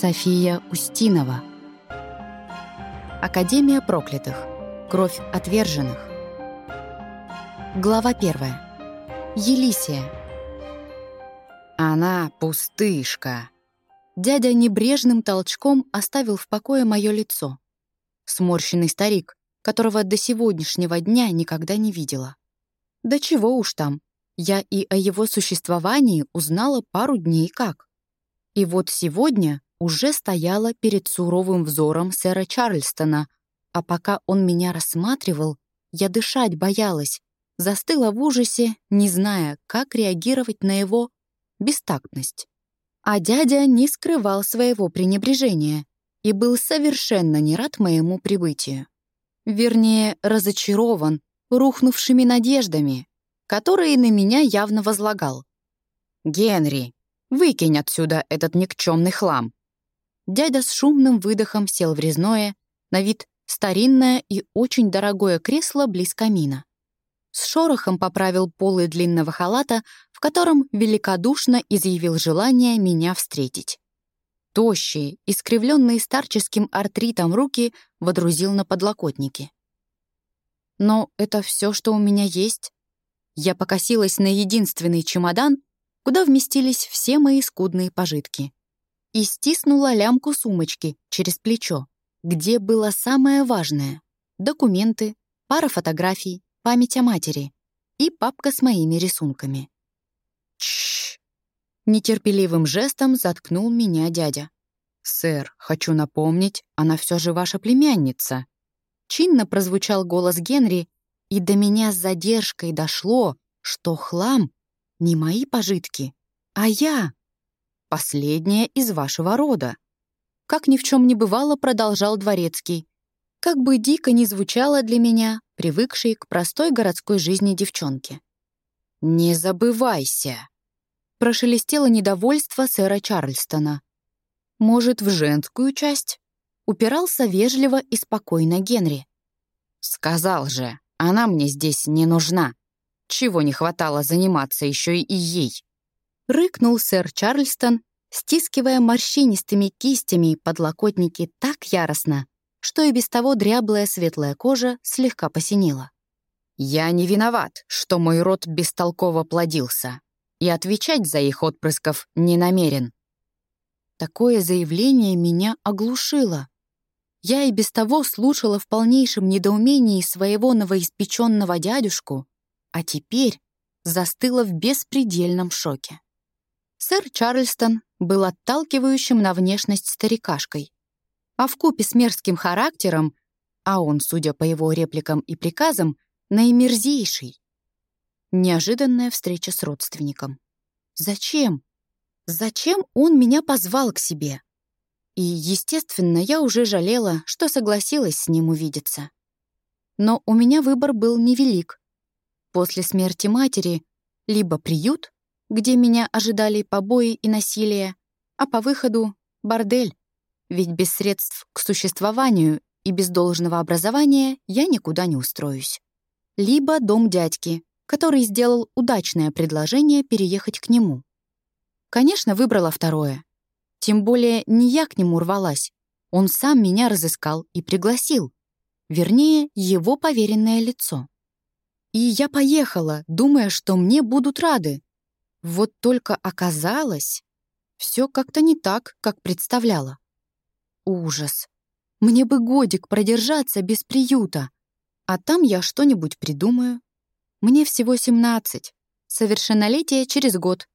София Устинова. Академия проклятых. Кровь отверженных. Глава первая. Елисия. Она пустышка. Дядя небрежным толчком оставил в покое мое лицо. Сморщенный старик, которого до сегодняшнего дня никогда не видела. Да чего уж там, я и о его существовании узнала пару дней как. И вот сегодня уже стояла перед суровым взором сэра Чарльстона, а пока он меня рассматривал, я дышать боялась, застыла в ужасе, не зная, как реагировать на его бестактность. А дядя не скрывал своего пренебрежения и был совершенно не рад моему прибытию. Вернее, разочарован рухнувшими надеждами, которые на меня явно возлагал. «Генри, выкинь отсюда этот никчемный хлам!» Дядя с шумным выдохом сел в резное, на вид старинное и очень дорогое кресло близ камина. С шорохом поправил полы длинного халата, в котором великодушно изъявил желание меня встретить. Тощие, искривленные старческим артритом руки водрузил на подлокотники. Но это все, что у меня есть. Я покосилась на единственный чемодан, куда вместились все мои скудные пожитки. И стиснула лямку сумочки через плечо, где было самое важное — документы, пара фотографий, память о матери и папка с моими рисунками. Чш! Нетерпеливым жестом заткнул меня дядя. «Сэр, хочу напомнить, она все же ваша племянница», Чинно прозвучал голос Генри, и до меня с задержкой дошло, что хлам — не мои пожитки, а я. Последняя из вашего рода. Как ни в чем не бывало, продолжал Дворецкий. Как бы дико ни звучало для меня, привыкшей к простой городской жизни девчонки. «Не забывайся!» Прошелестело недовольство сэра Чарльстона. «Может, в женскую часть?» упирался вежливо и спокойно Генри. «Сказал же, она мне здесь не нужна. Чего не хватало заниматься еще и ей?» Рыкнул сэр Чарльстон, стискивая морщинистыми кистями подлокотники так яростно, что и без того дряблая светлая кожа слегка посинела. «Я не виноват, что мой род бестолково плодился, и отвечать за их отпрысков не намерен». Такое заявление меня оглушило. Я и без того слушала в полнейшем недоумении своего новоиспеченного дядюшку, а теперь застыла в беспредельном шоке. Сэр Чарльстон был отталкивающим на внешность старикашкой, а в купе с мерзким характером, а он, судя по его репликам и приказам, наимерзейший. Неожиданная встреча с родственником. Зачем? Зачем он меня позвал к себе? И, естественно, я уже жалела, что согласилась с ним увидеться. Но у меня выбор был невелик. После смерти матери либо приют, где меня ожидали побои и насилие, а по выходу — бордель. Ведь без средств к существованию и без должного образования я никуда не устроюсь. Либо дом дядьки, который сделал удачное предложение переехать к нему. Конечно, выбрала второе. Тем более не я к нему рвалась. Он сам меня разыскал и пригласил. Вернее, его поверенное лицо. И я поехала, думая, что мне будут рады. Вот только оказалось, все как-то не так, как представляла. Ужас. Мне бы годик продержаться без приюта, а там я что-нибудь придумаю. Мне всего 17, совершеннолетие через год.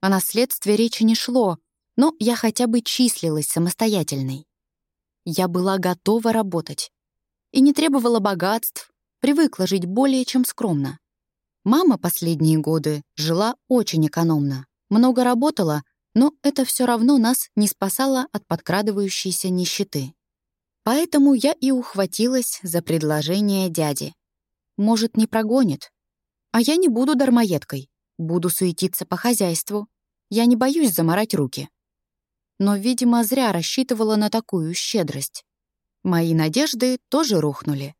О наследстве речи не шло, но я хотя бы числилась самостоятельной. Я была готова работать и не требовала богатств, привыкла жить более чем скромно. Мама последние годы жила очень экономно, много работала, но это все равно нас не спасало от подкрадывающейся нищеты. Поэтому я и ухватилась за предложение дяди. Может, не прогонит. А я не буду дармоедкой, буду суетиться по хозяйству. Я не боюсь заморать руки но, видимо, зря рассчитывала на такую щедрость. Мои надежды тоже рухнули.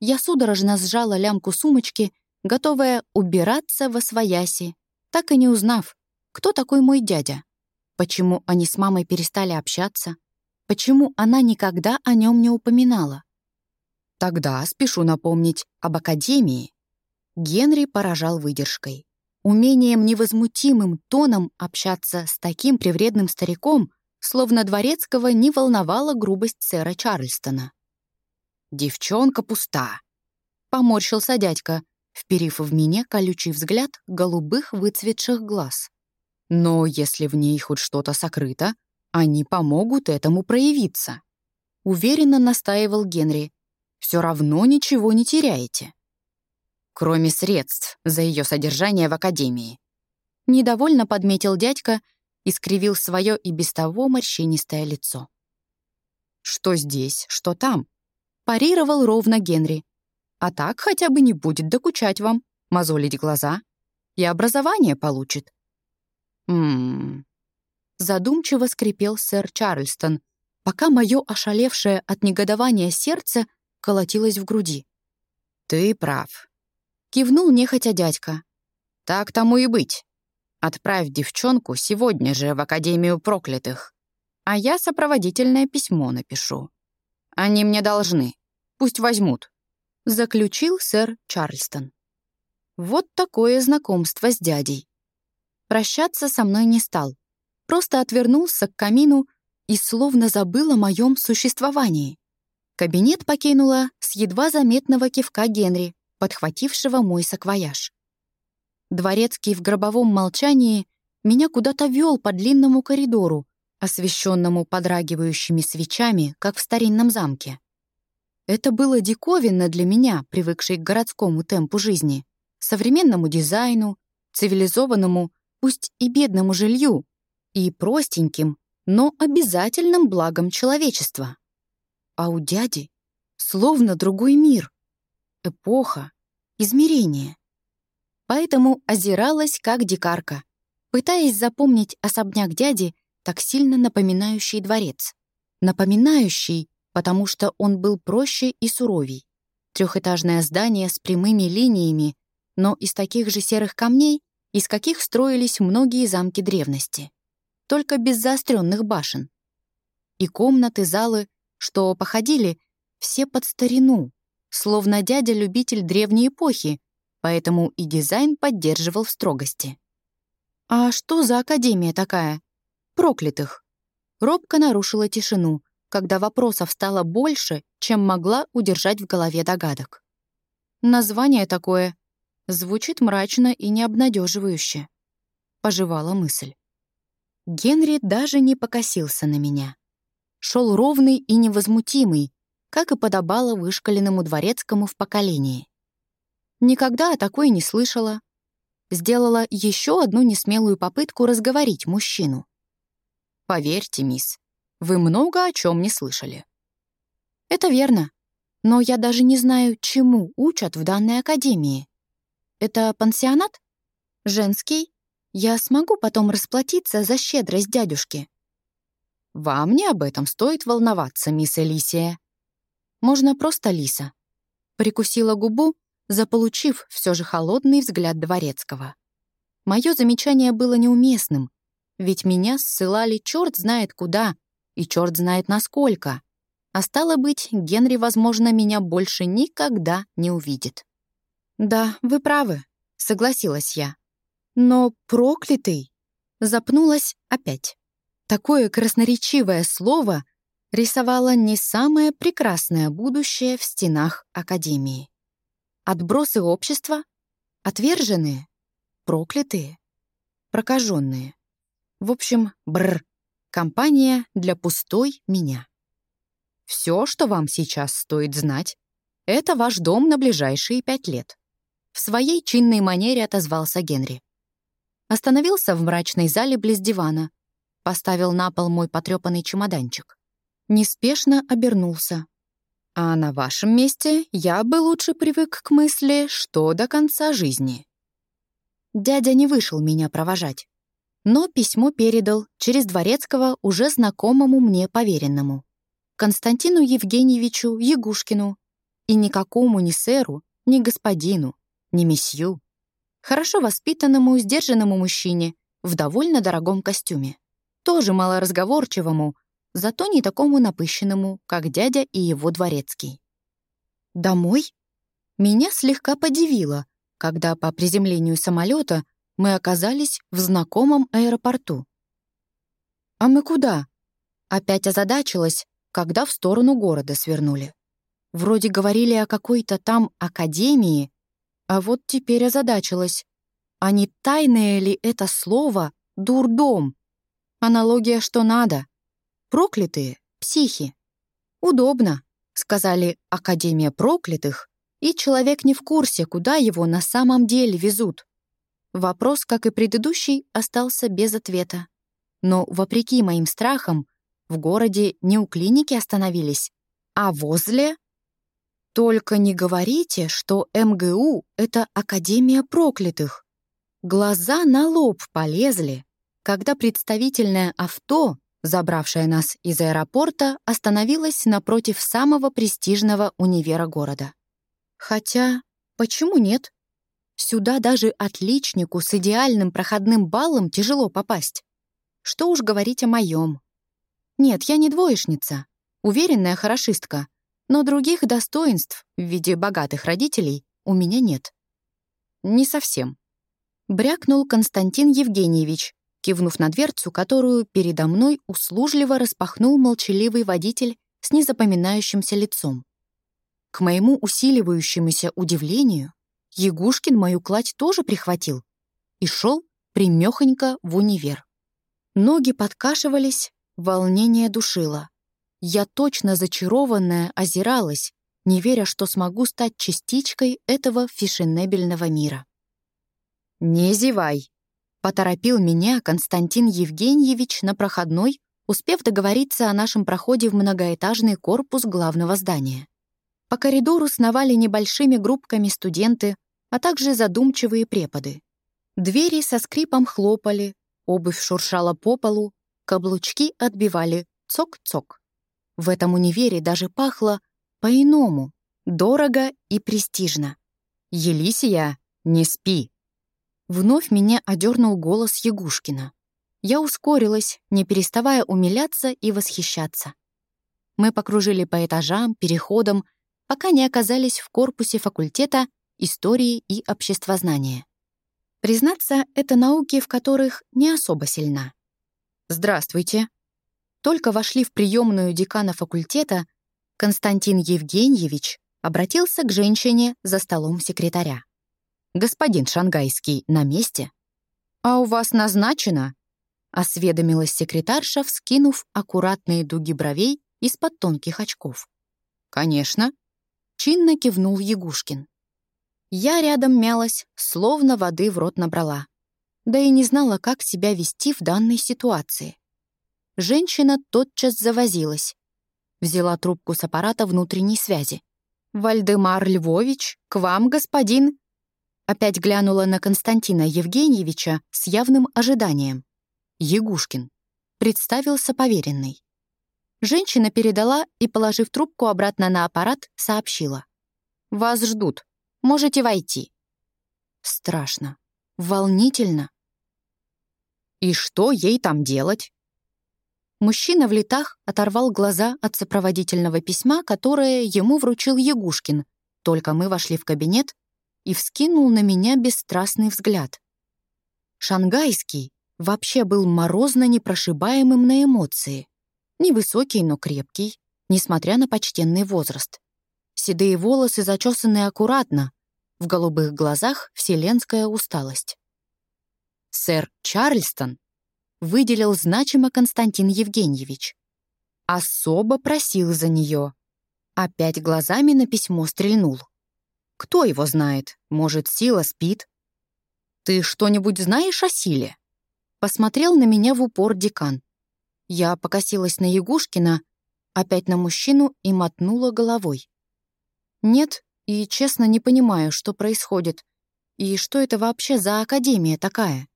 Я судорожно сжала лямку сумочки, готовая убираться во свояси, так и не узнав, кто такой мой дядя, почему они с мамой перестали общаться, Почему она никогда о нем не упоминала? Тогда спешу напомнить об Академии. Генри поражал выдержкой. Умением невозмутимым тоном общаться с таким привредным стариком, словно дворецкого не волновала грубость сэра Чарльстона. «Девчонка пуста», — поморщился дядька, вперив в меня колючий взгляд голубых выцветших глаз. «Но если в ней хоть что-то сокрыто, они помогут этому проявиться», — уверенно настаивал Генри. «Все равно ничего не теряете». Кроме средств за ее содержание в академии. Недовольно подметил дядька и скривил свое и без того морщинистое лицо. «Что здесь, что там?» Парировал ровно Генри. «А так хотя бы не будет докучать вам, мозолить глаза. И образование получит». «Ммм...» Задумчиво скрипел сэр Чарльстон, пока мое ошалевшее от негодования сердце колотилось в груди. «Ты прав», — кивнул нехотя дядька. «Так тому и быть. Отправь девчонку сегодня же в Академию проклятых, а я сопроводительное письмо напишу. Они мне должны. Пусть возьмут», — заключил сэр Чарльстон. Вот такое знакомство с дядей. Прощаться со мной не стал — просто отвернулся к камину и словно забыл о моем существовании. Кабинет покинула с едва заметного кивка Генри, подхватившего мой саквояж. Дворецкий в гробовом молчании меня куда-то вел по длинному коридору, освещенному подрагивающими свечами, как в старинном замке. Это было диковинно для меня, привыкшей к городскому темпу жизни, современному дизайну, цивилизованному, пусть и бедному жилью, и простеньким, но обязательным благом человечества. А у дяди словно другой мир, эпоха, измерение. Поэтому озиралась как дикарка, пытаясь запомнить особняк дяди, так сильно напоминающий дворец. Напоминающий, потому что он был проще и суровей. Трехэтажное здание с прямыми линиями, но из таких же серых камней, из каких строились многие замки древности только без заостренных башен. И комнаты, залы, что походили, все под старину, словно дядя-любитель древней эпохи, поэтому и дизайн поддерживал в строгости. «А что за академия такая? Проклятых!» Робко нарушила тишину, когда вопросов стало больше, чем могла удержать в голове догадок. Название такое звучит мрачно и необнадеживающе. Пожевала мысль. Генри даже не покосился на меня. Шел ровный и невозмутимый, как и подобало вышкаленному дворецкому в поколении. Никогда о такой не слышала. Сделала еще одну несмелую попытку разговорить мужчину. «Поверьте, мисс, вы много о чем не слышали». «Это верно, но я даже не знаю, чему учат в данной академии. Это пансионат? Женский? Я смогу потом расплатиться за щедрость дядюшки. Вам не об этом стоит волноваться, мисс Элисия. Можно просто Лиса. Прикусила губу, заполучив все же холодный взгляд дворецкого. Мое замечание было неуместным, ведь меня ссылали черт знает куда и черт знает насколько. А стало быть, Генри, возможно, меня больше никогда не увидит. «Да, вы правы», — согласилась я. Но проклятый запнулась опять. Такое красноречивое слово рисовало не самое прекрасное будущее в стенах Академии. Отбросы общества, отверженные, проклятые, прокаженные. В общем, бр, компания для пустой меня. Все, что вам сейчас стоит знать, это ваш дом на ближайшие пять лет. В своей чинной манере отозвался Генри. Остановился в мрачной зале близ дивана. Поставил на пол мой потрепанный чемоданчик. Неспешно обернулся. А на вашем месте я бы лучше привык к мысли, что до конца жизни. Дядя не вышел меня провожать, но письмо передал через Дворецкого уже знакомому мне поверенному. Константину Евгеньевичу Ягушкину. И никакому ни сэру, ни господину, ни месью хорошо воспитанному, сдержанному мужчине в довольно дорогом костюме. Тоже малоразговорчивому, зато не такому напыщенному, как дядя и его дворецкий. Домой? Меня слегка подивило, когда по приземлению самолета мы оказались в знакомом аэропорту. «А мы куда?» Опять озадачилась, когда в сторону города свернули. Вроде говорили о какой-то там академии, а вот теперь озадачилась. А не тайное ли это слово «дурдом»? Аналогия что надо. Проклятые, психи. Удобно, сказали «Академия проклятых», и человек не в курсе, куда его на самом деле везут. Вопрос, как и предыдущий, остался без ответа. Но, вопреки моим страхам, в городе не у клиники остановились, а возле... Только не говорите, что МГУ — это Академия проклятых. Глаза на лоб полезли, когда представительное авто, забравшее нас из аэропорта, остановилось напротив самого престижного универа города. Хотя, почему нет? Сюда даже отличнику с идеальным проходным баллом тяжело попасть. Что уж говорить о моем. Нет, я не двоечница, уверенная хорошистка, но других достоинств в виде богатых родителей у меня нет. Не совсем. Брякнул Константин Евгеньевич, кивнув на дверцу, которую передо мной услужливо распахнул молчаливый водитель с незапоминающимся лицом. К моему усиливающемуся удивлению, Ягушкин мою кладь тоже прихватил и шел примехонько в универ. Ноги подкашивались, волнение душило. Я точно зачарованная озиралась, не веря, что смогу стать частичкой этого фешенебельного мира. «Не зевай», — поторопил меня Константин Евгеньевич на проходной, успев договориться о нашем проходе в многоэтажный корпус главного здания. По коридору сновали небольшими группками студенты, а также задумчивые преподы. Двери со скрипом хлопали, обувь шуршала по полу, каблучки отбивали цок-цок. В этом универе даже пахло по-иному, дорого и престижно. «Елисия, не спи!» Вновь меня одернул голос Ягушкина. Я ускорилась, не переставая умиляться и восхищаться. Мы покружили по этажам, переходам, пока не оказались в корпусе факультета истории и обществознания. Признаться, это науки, в которых не особо сильна. «Здравствуйте». Только вошли в приемную декана факультета, Константин Евгеньевич обратился к женщине за столом секретаря. «Господин Шангайский на месте?» «А у вас назначено?» — осведомилась секретарша, вскинув аккуратные дуги бровей из-под тонких очков. «Конечно», Чинно кивнул Ягушкин. Я рядом мялась, словно воды в рот набрала. Да и не знала, как себя вести в данной ситуации. Женщина тотчас завозилась. Взяла трубку с аппарата внутренней связи. «Вальдемар Львович, к вам, господин!» Опять глянула на Константина Евгеньевича с явным ожиданием. «Ягушкин», — представился поверенный. Женщина передала и, положив трубку обратно на аппарат, сообщила. «Вас ждут. Можете войти». Страшно. Волнительно. «И что ей там делать?» Мужчина в летах оторвал глаза от сопроводительного письма, которое ему вручил Ягушкин, только мы вошли в кабинет, и вскинул на меня бесстрастный взгляд. Шангайский вообще был морозно непрошибаемым на эмоции. Невысокий, но крепкий, несмотря на почтенный возраст. Седые волосы зачесаны аккуратно, в голубых глазах вселенская усталость. Сэр Чарльстон выделил значимо Константин Евгеньевич. Особо просил за нее. Опять глазами на письмо стрельнул. Кто его знает? Может, Сила спит? «Ты что-нибудь знаешь о Силе?» Посмотрел на меня в упор декан. Я покосилась на Ягушкина, опять на мужчину и мотнула головой. Нет, и честно не понимаю, что происходит. И что это вообще за академия такая?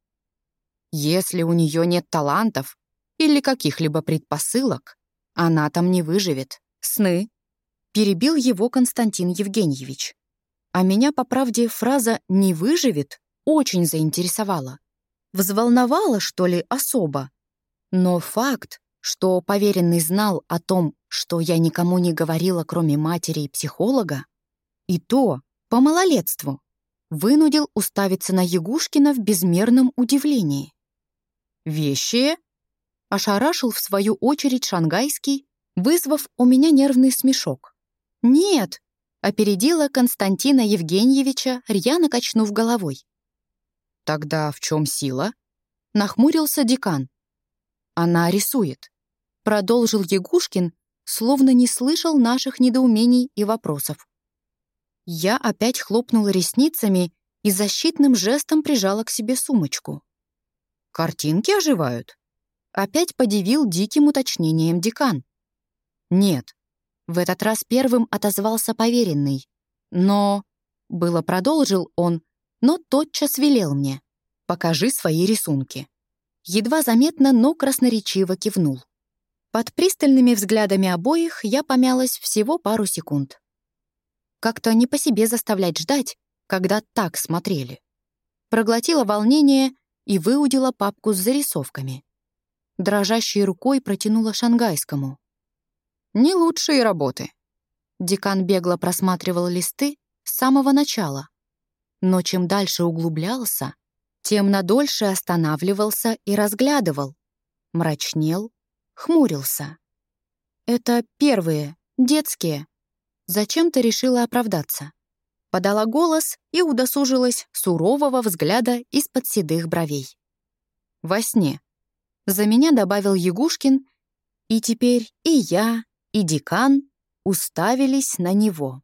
Если у нее нет талантов или каких-либо предпосылок, она там не выживет. Сны. Перебил его Константин Евгеньевич. А меня, по правде, фраза «не выживет» очень заинтересовала. Взволновала, что ли, особо. Но факт, что поверенный знал о том, что я никому не говорила, кроме матери и психолога, и то по малолетству, вынудил уставиться на Ягушкина в безмерном удивлении. «Вещи?» — ошарашил в свою очередь шангайский, вызвав у меня нервный смешок. «Нет!» — опередила Константина Евгеньевича, рьяно качнув головой. «Тогда в чем сила?» — нахмурился декан. «Она рисует», — продолжил Ягушкин, словно не слышал наших недоумений и вопросов. Я опять хлопнула ресницами и защитным жестом прижала к себе сумочку. «Картинки оживают?» Опять подивил диким уточнением декан. «Нет». В этот раз первым отозвался поверенный. «Но...» Было продолжил он, но тотчас велел мне. «Покажи свои рисунки». Едва заметно, но красноречиво кивнул. Под пристальными взглядами обоих я помялась всего пару секунд. Как-то не по себе заставлять ждать, когда так смотрели. Проглотила волнение и выудила папку с зарисовками. Дрожащей рукой протянула шангайскому. «Не лучшие работы». Декан бегло просматривал листы с самого начала. Но чем дальше углублялся, тем надольше останавливался и разглядывал. Мрачнел, хмурился. «Это первые, детские», Зачем-то решила оправдаться. Подала голос и удосужилась сурового взгляда из-под седых бровей. Во сне. За меня добавил Ягушкин, и теперь и я, и декан уставились на него.